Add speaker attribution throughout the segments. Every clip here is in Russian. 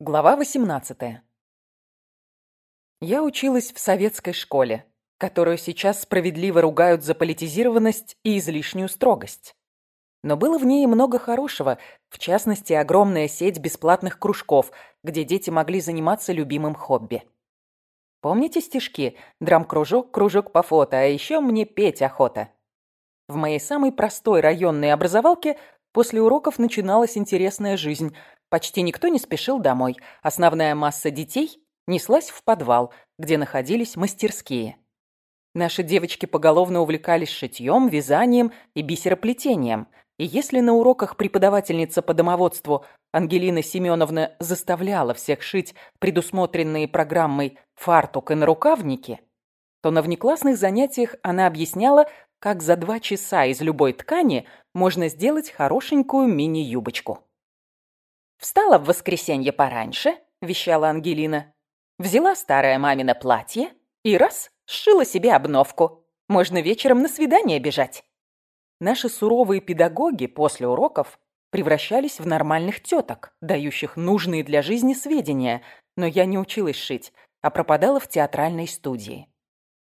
Speaker 1: Глава 18. Я училась в советской школе, которую сейчас справедливо ругают за политизированность и излишнюю строгость. Но было в ней много хорошего, в частности, огромная сеть бесплатных кружков, где дети могли заниматься любимым хобби. Помните стишки «Драм-кружок, кружок по фото, а еще мне петь охота»? В моей самой простой районной образовалке после уроков начиналась интересная жизнь – Почти никто не спешил домой. Основная масса детей неслась в подвал, где находились мастерские. Наши девочки поголовно увлекались шитьем, вязанием и бисероплетением. И если на уроках преподавательница по домоводству Ангелина Семеновна заставляла всех шить предусмотренные программой фартук и нарукавники, то на внеклассных занятиях она объясняла, как за два часа из любой ткани можно сделать хорошенькую мини-юбочку. «Встала в воскресенье пораньше», — вещала Ангелина. «Взяла старое мамино платье и раз, сшила себе обновку. Можно вечером на свидание бежать». Наши суровые педагоги после уроков превращались в нормальных теток, дающих нужные для жизни сведения, но я не училась шить, а пропадала в театральной студии.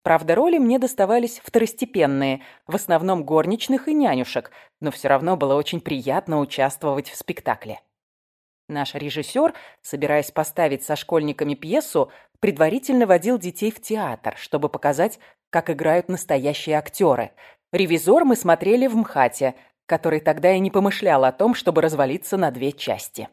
Speaker 1: Правда, роли мне доставались второстепенные, в основном горничных и нянюшек, но все равно было очень приятно участвовать в спектакле. Наш режиссер, собираясь поставить со школьниками пьесу, предварительно водил детей в театр, чтобы показать, как играют настоящие актеры. «Ревизор» мы смотрели в МХАТе, который тогда и не помышлял о том, чтобы развалиться на две части.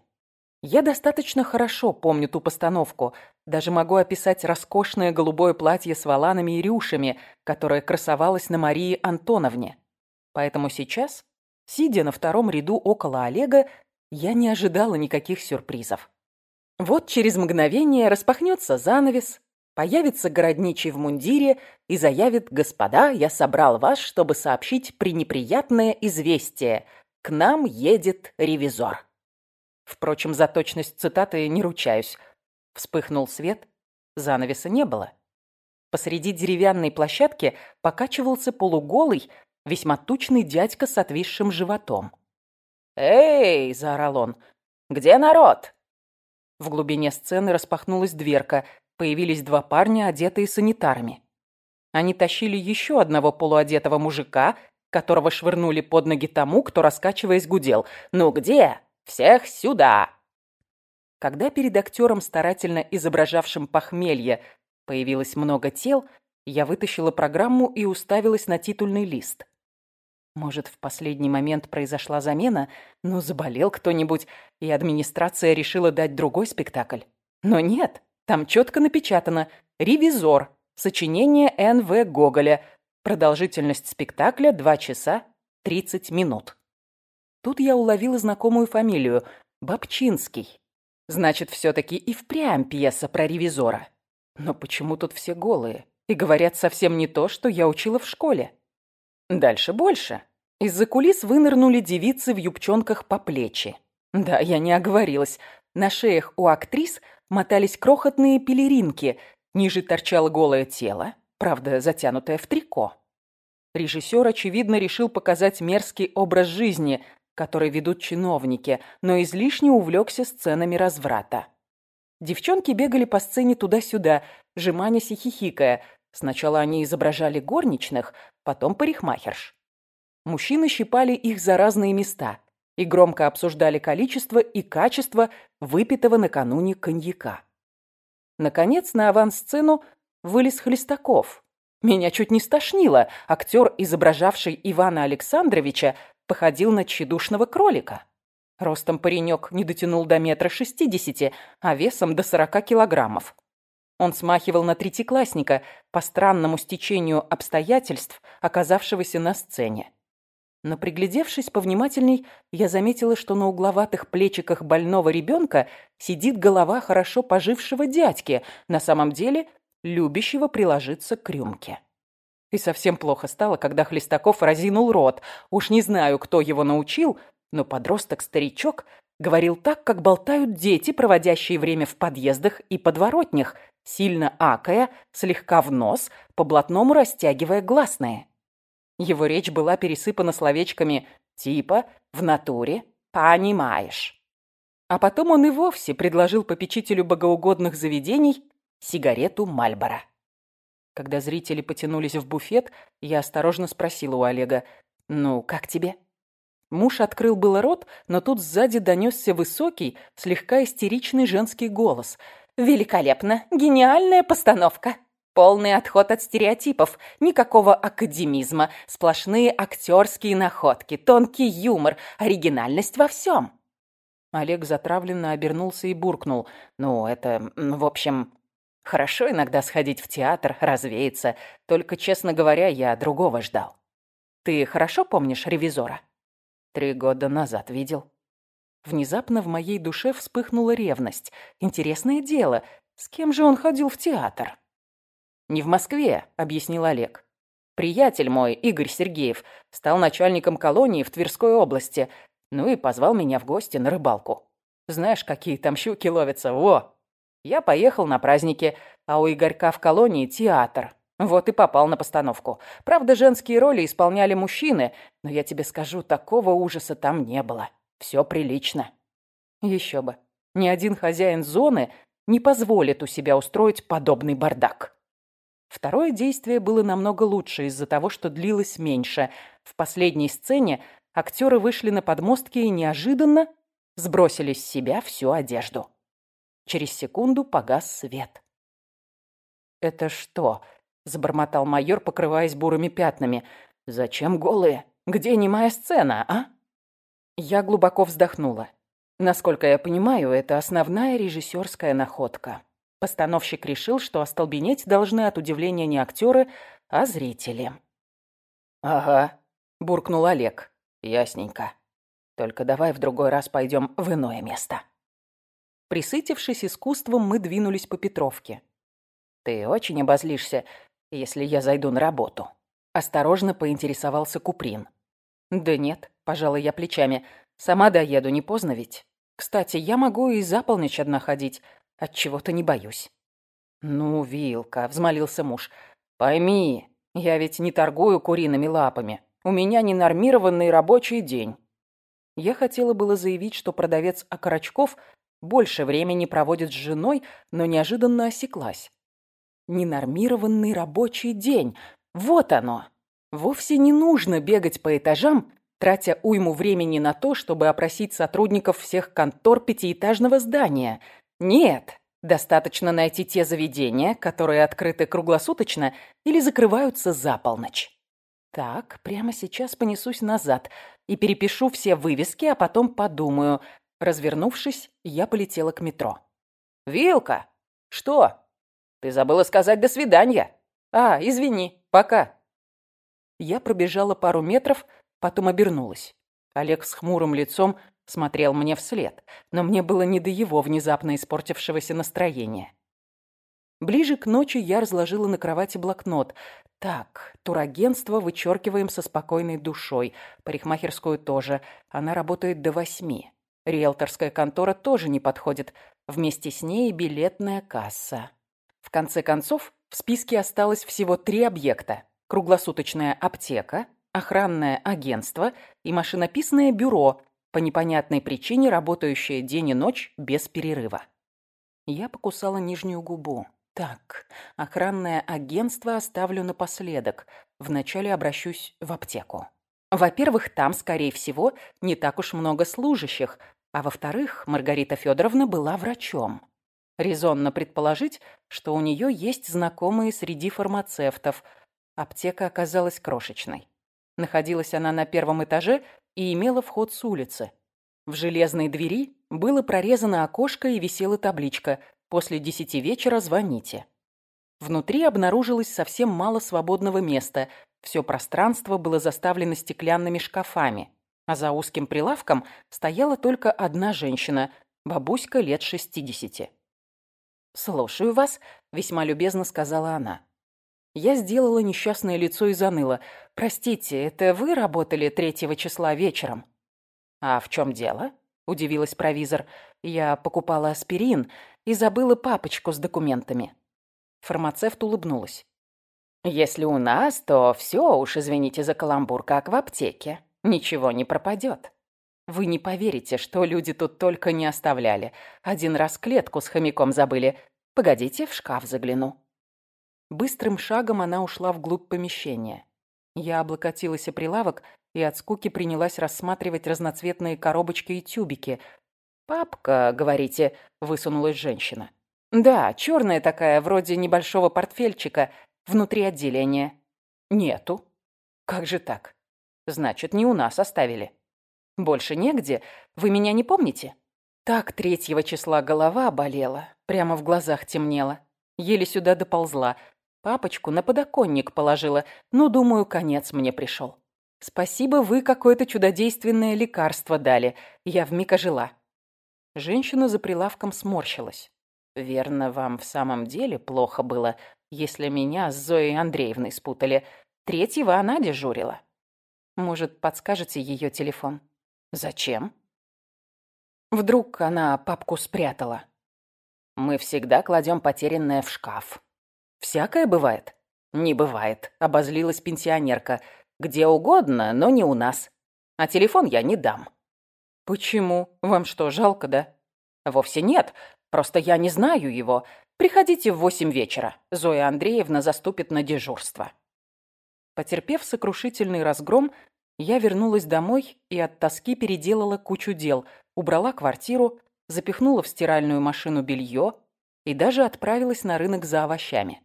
Speaker 1: Я достаточно хорошо помню ту постановку, даже могу описать роскошное голубое платье с воланами и рюшами, которое красовалось на Марии Антоновне. Поэтому сейчас, сидя на втором ряду около Олега, я не ожидала никаких сюрпризов. Вот через мгновение распахнется занавес, появится городничий в мундире и заявит «Господа, я собрал вас, чтобы сообщить пренеприятное известие. К нам едет ревизор». Впрочем, за точность цитаты не ручаюсь. Вспыхнул свет, занавеса не было. Посреди деревянной площадки покачивался полуголый, весьма тучный дядька с отвисшим животом. «Эй!» – заорал он. «Где народ?» В глубине сцены распахнулась дверка. Появились два парня, одетые санитарами. Они тащили еще одного полуодетого мужика, которого швырнули под ноги тому, кто, раскачиваясь, гудел. «Ну где? Всех сюда!» Когда перед актером, старательно изображавшим похмелье, появилось много тел, я вытащила программу и уставилась на титульный лист. Может, в последний момент произошла замена, но заболел кто-нибудь, и администрация решила дать другой спектакль. Но нет, там четко напечатано «Ревизор. Сочинение Н.В. Гоголя. Продолжительность спектакля 2 часа 30 минут». Тут я уловила знакомую фамилию – Бабчинский. Значит, все-таки и впрямь пьеса про ревизора. Но почему тут все голые? И говорят совсем не то, что я учила в школе. Дальше больше. Из-за кулис вынырнули девицы в юбчонках по плечи. Да, я не оговорилась. На шеях у актрис мотались крохотные пелеринки, ниже торчало голое тело, правда, затянутое в трико. Режиссер, очевидно, решил показать мерзкий образ жизни, который ведут чиновники, но излишне увлекся сценами разврата. Девчонки бегали по сцене туда-сюда, жеманясь и хихикая. Сначала они изображали горничных, потом парикмахерш. Мужчины щипали их за разные места и громко обсуждали количество и качество выпитого накануне коньяка. Наконец, на авансцену вылез Хлестаков. Меня чуть не стошнило. Актер, изображавший Ивана Александровича, походил на тщедушного кролика. Ростом паренек не дотянул до метра шестидесяти, а весом до сорока килограммов. Он смахивал на третьеклассника по странному стечению обстоятельств, оказавшегося на сцене. Но приглядевшись повнимательней, я заметила, что на угловатых плечиках больного ребенка сидит голова хорошо пожившего дядьки, на самом деле любящего приложиться к рюмке. И совсем плохо стало, когда Хлестаков разинул рот. Уж не знаю, кто его научил, но подросток-старичок говорил так, как болтают дети, проводящие время в подъездах и подворотнях – сильно акая, слегка в нос, по блатному растягивая гласные. Его речь была пересыпана словечками типа «в натуре», «понимаешь». А потом он и вовсе предложил попечителю богоугодных заведений сигарету Мальбора. Когда зрители потянулись в буфет, я осторожно спросила у Олега, «Ну, как тебе?» Муж открыл было рот, но тут сзади донесся высокий, слегка истеричный женский голос. «Великолепно! Гениальная постановка!» Полный отход от стереотипов, никакого академизма, сплошные актерские находки, тонкий юмор, оригинальность во всем. Олег затравленно обернулся и буркнул. «Ну, это, в общем, хорошо иногда сходить в театр, развеяться. Только, честно говоря, я другого ждал. Ты хорошо помнишь ревизора?» Три года назад видел. Внезапно в моей душе вспыхнула ревность. Интересное дело, с кем же он ходил в театр? «Не в Москве», — объяснил Олег. «Приятель мой, Игорь Сергеев, стал начальником колонии в Тверской области, ну и позвал меня в гости на рыбалку. Знаешь, какие там щуки ловятся, во!» Я поехал на праздники, а у Игорька в колонии театр. Вот и попал на постановку. Правда, женские роли исполняли мужчины, но я тебе скажу, такого ужаса там не было. Все прилично. Еще бы. Ни один хозяин зоны не позволит у себя устроить подобный бардак. Второе действие было намного лучше из-за того, что длилось меньше. В последней сцене актеры вышли на подмостки и неожиданно сбросили с себя всю одежду. Через секунду погас свет. «Это что?» – забормотал майор, покрываясь бурыми пятнами. «Зачем голые? Где немая сцена, а?» Я глубоко вздохнула. Насколько я понимаю, это основная режиссерская находка. Постановщик решил, что остолбенеть должны от удивления не актеры, а зрители. «Ага», — буркнул Олег. «Ясненько. Только давай в другой раз пойдем в иное место». Присытившись искусством, мы двинулись по Петровке. «Ты очень обозлишься, если я зайду на работу?» Осторожно поинтересовался Куприн. «Да нет», — пожала я плечами. «Сама доеду, не поздно ведь. Кстати, я могу и за полночь одна ходить. От чего-то не боюсь. Ну, Вилка, взмолился муж. Пойми, я ведь не торгую куриными лапами. У меня ненормированный рабочий день. Я хотела было заявить, что продавец окорочков больше времени проводит с женой, но неожиданно осеклась. Ненормированный рабочий день. Вот оно. Вовсе не нужно бегать по этажам, тратя уйму времени на то, чтобы опросить сотрудников всех контор пятиэтажного здания – нет, достаточно найти те заведения, которые открыты круглосуточно или закрываются за полночь. Так, прямо сейчас понесусь назад и перепишу все вывески, а потом подумаю. Развернувшись, я полетела к метро. «Вилка! Что? Ты забыла сказать «до свидания». А, извини, пока». Я пробежала пару метров, потом обернулась. Олег с хмурым лицом смотрел мне вслед, но мне было не до его внезапно испортившегося настроения. Ближе к ночи я разложила на кровати блокнот. Так, турагентство вычеркиваем со спокойной душой. Парикмахерскую тоже. Она работает до восьми. Риэлторская контора тоже не подходит. Вместе с ней билетная касса. В конце концов, в списке осталось всего три объекта. Круглосуточная аптека, охранное агентство и машинописное бюро, по непонятной причине работающая день и ночь без перерыва. Я покусала нижнюю губу. Так, охранное агентство оставлю напоследок. Вначале обращусь в аптеку. Во-первых, там, скорее всего, не так уж много служащих, а во-вторых, Маргарита Федоровна была врачом. Резонно предположить, что у нее есть знакомые среди фармацевтов. Аптека оказалась крошечной. Находилась она на первом этаже и имела вход с улицы. В железной двери было прорезано окошко и висела табличка «После десяти вечера звоните». Внутри обнаружилось совсем мало свободного места, все пространство было заставлено стеклянными шкафами, а за узким прилавком стояла только одна женщина, бабуська лет шестидесяти. «Слушаю вас», — весьма любезно сказала она. Я сделала несчастное лицо и заныла. «Простите, это вы работали третьего числа вечером?» «А в чем дело?» – удивилась провизор. «Я покупала аспирин и забыла папочку с документами». Фармацевт улыбнулась. «Если у нас, то все уж, извините за каламбур, как в аптеке. Ничего не пропадет. Вы не поверите, что люди тут только не оставляли. Один раз клетку с хомяком забыли. Погодите, в шкаф загляну». Быстрым шагом она ушла вглубь помещения. Я облокотилась о прилавок и от скуки принялась рассматривать разноцветные коробочки и тюбики. «Папка, говорите?» — высунулась женщина. «Да, черная такая, вроде небольшого портфельчика, внутри отделения». «Нету». «Как же так?» «Значит, не у нас оставили». «Больше негде? Вы меня не помните?» Так третьего числа голова болела, прямо в глазах темнело. Еле сюда доползла. Папочку на подоконник положила. Ну, думаю, конец мне пришел. Спасибо, вы какое-то чудодейственное лекарство дали. Я вмиг ожила. Женщина за прилавком сморщилась. Верно, вам в самом деле плохо было, если меня с Зоей Андреевной спутали. Третьего она дежурила. Может, подскажете ее телефон? Зачем? Вдруг она папку спрятала. Мы всегда кладем потерянное в шкаф. Всякое бывает? Не бывает, обозлилась пенсионерка. Где угодно, но не у нас. А телефон я не дам. Почему? Вам что, жалко, да? Вовсе нет. Просто я не знаю его. Приходите в восемь вечера. Зоя Андреевна заступит на дежурство. Потерпев сокрушительный разгром, я вернулась домой и от тоски переделала кучу дел, убрала квартиру, запихнула в стиральную машину белье и даже отправилась на рынок за овощами.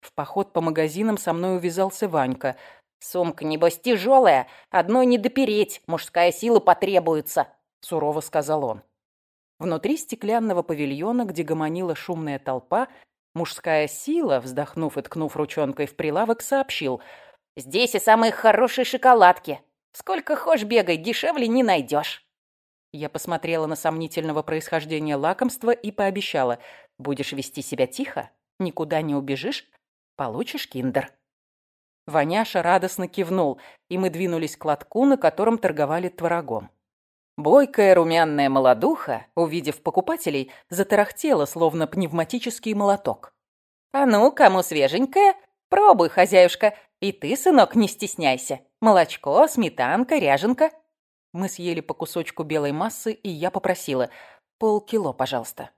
Speaker 1: В поход по магазинам со мной увязался Ванька. «Сумка, небось, тяжелая, одной не допереть, мужская сила потребуется», — сурово сказал он. Внутри стеклянного павильона, где гомонила шумная толпа, мужская сила, вздохнув и ткнув ручонкой в прилавок, сообщил «Здесь и самые хорошие шоколадки. Сколько хошь бегай, дешевле не найдешь». Я посмотрела на сомнительного происхождения лакомства и пообещала «Будешь вести себя тихо, никуда не убежишь, получишь киндер». Ваняша радостно кивнул, и мы двинулись к лотку, на котором торговали творогом. Бойкая румяная молодуха, увидев покупателей, затарахтела, словно пневматический молоток. «А ну, кому свеженькое? Пробуй, хозяюшка. И ты, сынок, не стесняйся. Молочко, сметанка, ряженка». Мы съели по кусочку белой массы, и я попросила «полкило, пожалуйста».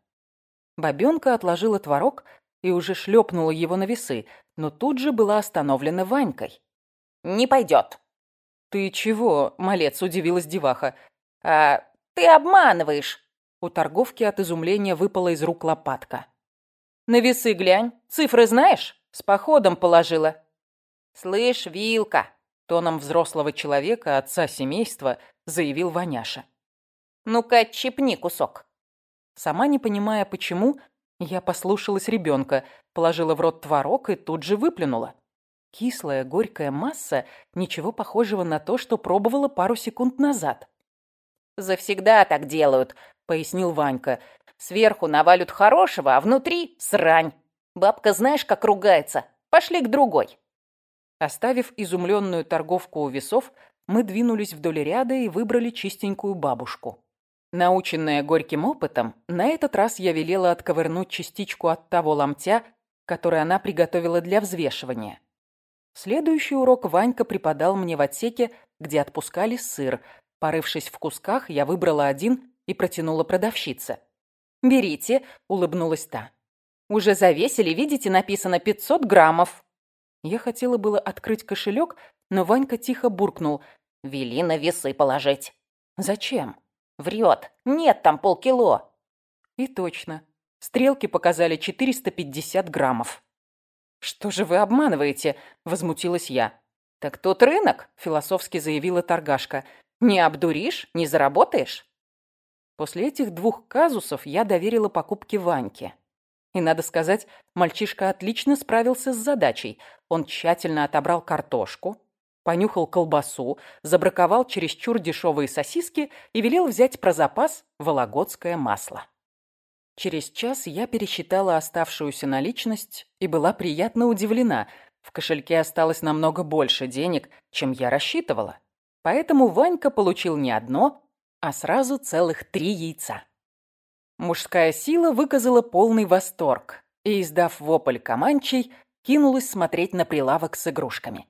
Speaker 1: Бабёнка отложила творог и уже шлепнула его на весы, но тут же была остановлена Ванькой. «Не пойдет». «Ты чего?» — малец удивилась деваха. «А ты обманываешь!» У торговки от изумления выпала из рук лопатка. «На весы глянь. Цифры знаешь? С походом положила». «Слышь, Вилка!» Тоном взрослого человека, отца семейства, заявил Ваняша. «Ну-ка, чипни кусок». Сама не понимая, почему, я послушалась ребенка, положила в рот творог и тут же выплюнула. Кислая, горькая масса, ничего похожего на то, что пробовала пару секунд назад. «Завсегда так делают», — пояснил Ванька. «Сверху навалют хорошего, а внутри — срань. Бабка знаешь, как ругается. Пошли к другой». Оставив изумленную торговку у весов, мы двинулись вдоль ряда и выбрали чистенькую бабушку. Наученная горьким опытом, на этот раз я велела отковырнуть частичку от того ломтя, который она приготовила для взвешивания. Следующий урок Ванька преподал мне в отсеке, где отпускали сыр, Порывшись в кусках, я выбрала один и протянула продавщице. «Берите», — улыбнулась та. «Уже завесили, видите, написано 500 граммов». Я хотела было открыть кошелек, но Ванька тихо буркнул. «Вели на весы положить». «Зачем?» «Врет. Нет там полкило». И точно. Стрелки показали 450 граммов. «Что же вы обманываете?» — возмутилась я. «Так тут рынок», — философски заявила торгашка. Не обдуришь, не заработаешь. После этих двух казусов я доверила покупке Ваньке. И, надо сказать, мальчишка отлично справился с задачей. Он тщательно отобрал картошку, понюхал колбасу, забраковал чересчур дешевые сосиски и велел взять про запас вологодское масло. Через час я пересчитала оставшуюся наличность и была приятно удивлена. В кошельке осталось намного больше денег, чем я рассчитывала. Поэтому Ванька получил не одно, а сразу целых три яйца. Мужская сила выказала полный восторг и, издав вопль команчей, кинулась смотреть на прилавок с игрушками.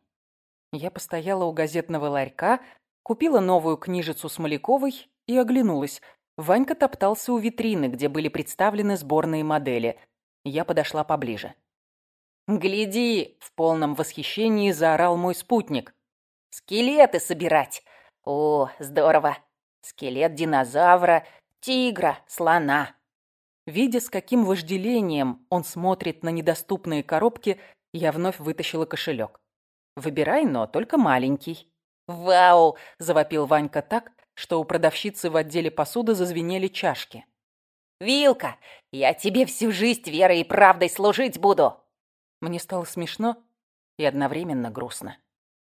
Speaker 1: Я постояла у газетного ларька, купила новую книжицу Смоляковой и оглянулась. Ванька топтался у витрины, где были представлены сборные модели. Я подошла поближе. «Гляди!» — в полном восхищении заорал мой спутник. «Скелеты собирать! О, здорово! Скелет динозавра, тигра, слона!» Видя, с каким вожделением он смотрит на недоступные коробки, я вновь вытащила кошелек. «Выбирай, но только маленький». «Вау!» – завопил Ванька так, что у продавщицы в отделе посуды зазвенели чашки. «Вилка, я тебе всю жизнь верой и правдой служить буду!» Мне стало смешно и одновременно грустно.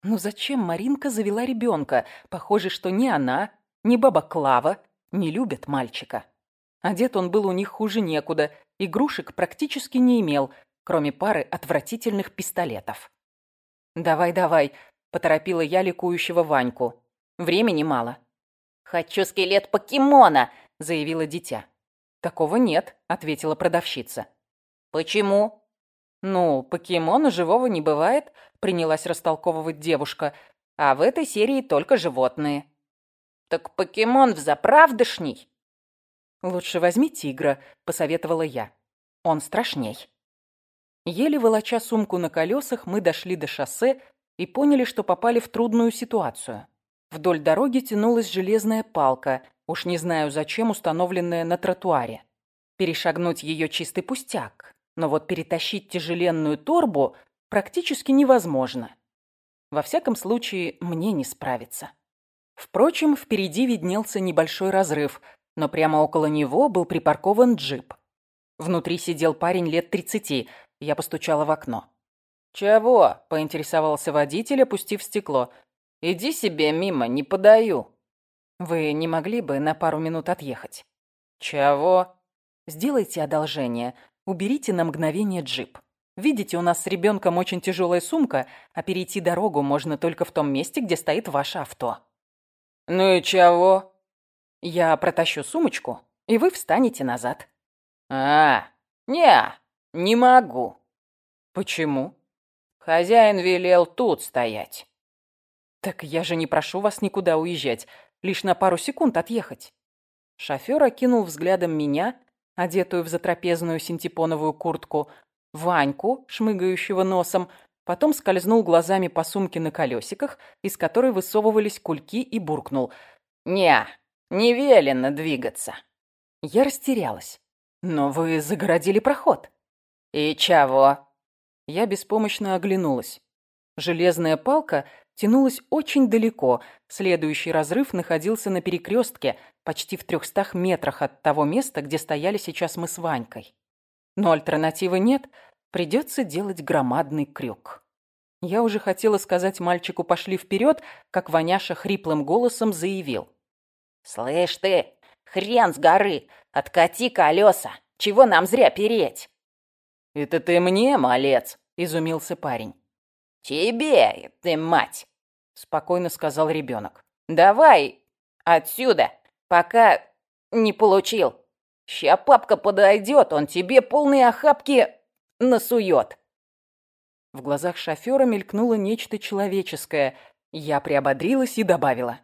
Speaker 1: Ну зачем Маринка завела ребенка? Похоже, что ни она, ни баба Клава не любят мальчика. Одет он был у них хуже некуда, игрушек практически не имел, кроме пары отвратительных пистолетов. «Давай, давай», — поторопила я ликующего Ваньку. «Времени мало». «Хочу скелет покемона», — заявила дитя. «Такого нет», — ответила продавщица. «Почему?» «Ну, покемона живого не бывает», — принялась растолковывать девушка. «А в этой серии только животные». «Так покемон взаправдышний?» «Лучше возьми тигра», — посоветовала я. «Он страшней». Еле волоча сумку на колесах, мы дошли до шоссе и поняли, что попали в трудную ситуацию. Вдоль дороги тянулась железная палка, уж не знаю зачем установленная на тротуаре. Перешагнуть ее чистый пустяк, но вот перетащить тяжеленную торбу практически невозможно. Во всяком случае, мне не справиться. Впрочем, впереди виднелся небольшой разрыв, но прямо около него был припаркован джип. Внутри сидел парень лет тридцати. Я постучала в окно. «Чего?» – поинтересовался водитель, опустив стекло. «Иди себе мимо, не подаю». «Вы не могли бы на пару минут отъехать?» «Чего?» «Сделайте одолжение. Уберите на мгновение джип. Видите, у нас с ребенком очень тяжелая сумка, а перейти дорогу можно только в том месте, где стоит ваше авто».
Speaker 2: «Ну и чего?»
Speaker 1: Я протащу сумочку, и вы встанете назад.
Speaker 2: А, не, не могу.
Speaker 1: Почему?
Speaker 2: Хозяин велел тут стоять.
Speaker 1: Так я же не прошу вас никуда уезжать, лишь на пару секунд отъехать. Шофер окинул взглядом меня, одетую в затрапезную синтепоновую куртку, Ваньку, шмыгающего носом, потом скользнул глазами по сумке на колесиках, из которой высовывались кульки, и буркнул.
Speaker 2: «Не, не велено двигаться.
Speaker 1: Я растерялась. Но вы загородили проход.
Speaker 2: И чего?
Speaker 1: Я беспомощно оглянулась. Железная палка тянулась очень далеко. Следующий разрыв находился на перекрестке, почти в трехстах метрах от того места, где стояли сейчас мы с Ванькой. Но альтернативы нет, придется делать громадный крюк. Я уже хотела сказать мальчику «пошли вперед», как Ваняша хриплым голосом заявил.
Speaker 2: «Слышь ты, хрен с горы, откати колеса, чего нам зря переть?»
Speaker 1: «Это ты мне, малец?» – изумился парень.
Speaker 2: «Тебе, ты мать!» – спокойно сказал ребенок.
Speaker 1: «Давай
Speaker 2: отсюда, пока не получил. Ща папка подойдет, он тебе полные охапки насует».
Speaker 1: В глазах шофера мелькнуло нечто человеческое. Я приободрилась и добавила.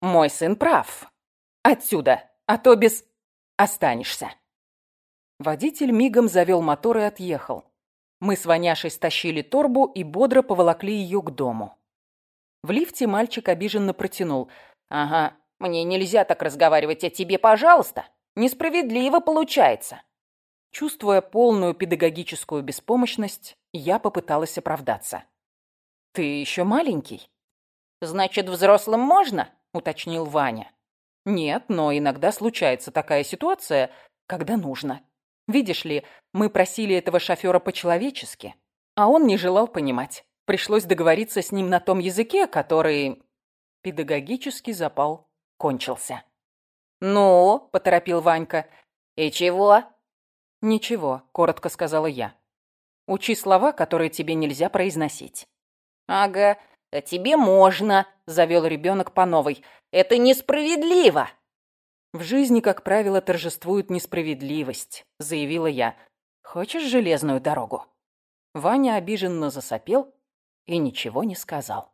Speaker 1: «Мой сын прав. Отсюда, а то без... останешься. Водитель мигом завел мотор и отъехал. Мы с Ваняшей стащили торбу и бодро поволокли ее к дому. В лифте мальчик обиженно протянул.
Speaker 2: «Ага, мне нельзя так разговаривать, а тебе, пожалуйста. Несправедливо получается».
Speaker 1: Чувствуя полную педагогическую беспомощность, я попыталась оправдаться. «Ты еще маленький?»
Speaker 2: «Значит, взрослым можно?» — уточнил Ваня.
Speaker 1: Нет, но иногда случается такая ситуация, когда нужно. Видишь ли, мы просили этого шофера по-человечески, а он не желал понимать. Пришлось договориться с ним на том языке, который... Педагогический запал кончился.
Speaker 2: «Ну?» – поторопил Ванька. «И чего?»
Speaker 1: «Ничего», – коротко сказала я. «Учи слова, которые тебе нельзя произносить».
Speaker 2: «Ага, а тебе можно», – завел ребенок по новой. Это несправедливо!»
Speaker 1: «В жизни, как правило, торжествует несправедливость», — заявила я. «Хочешь железную дорогу?» Ваня обиженно засопел и ничего не сказал.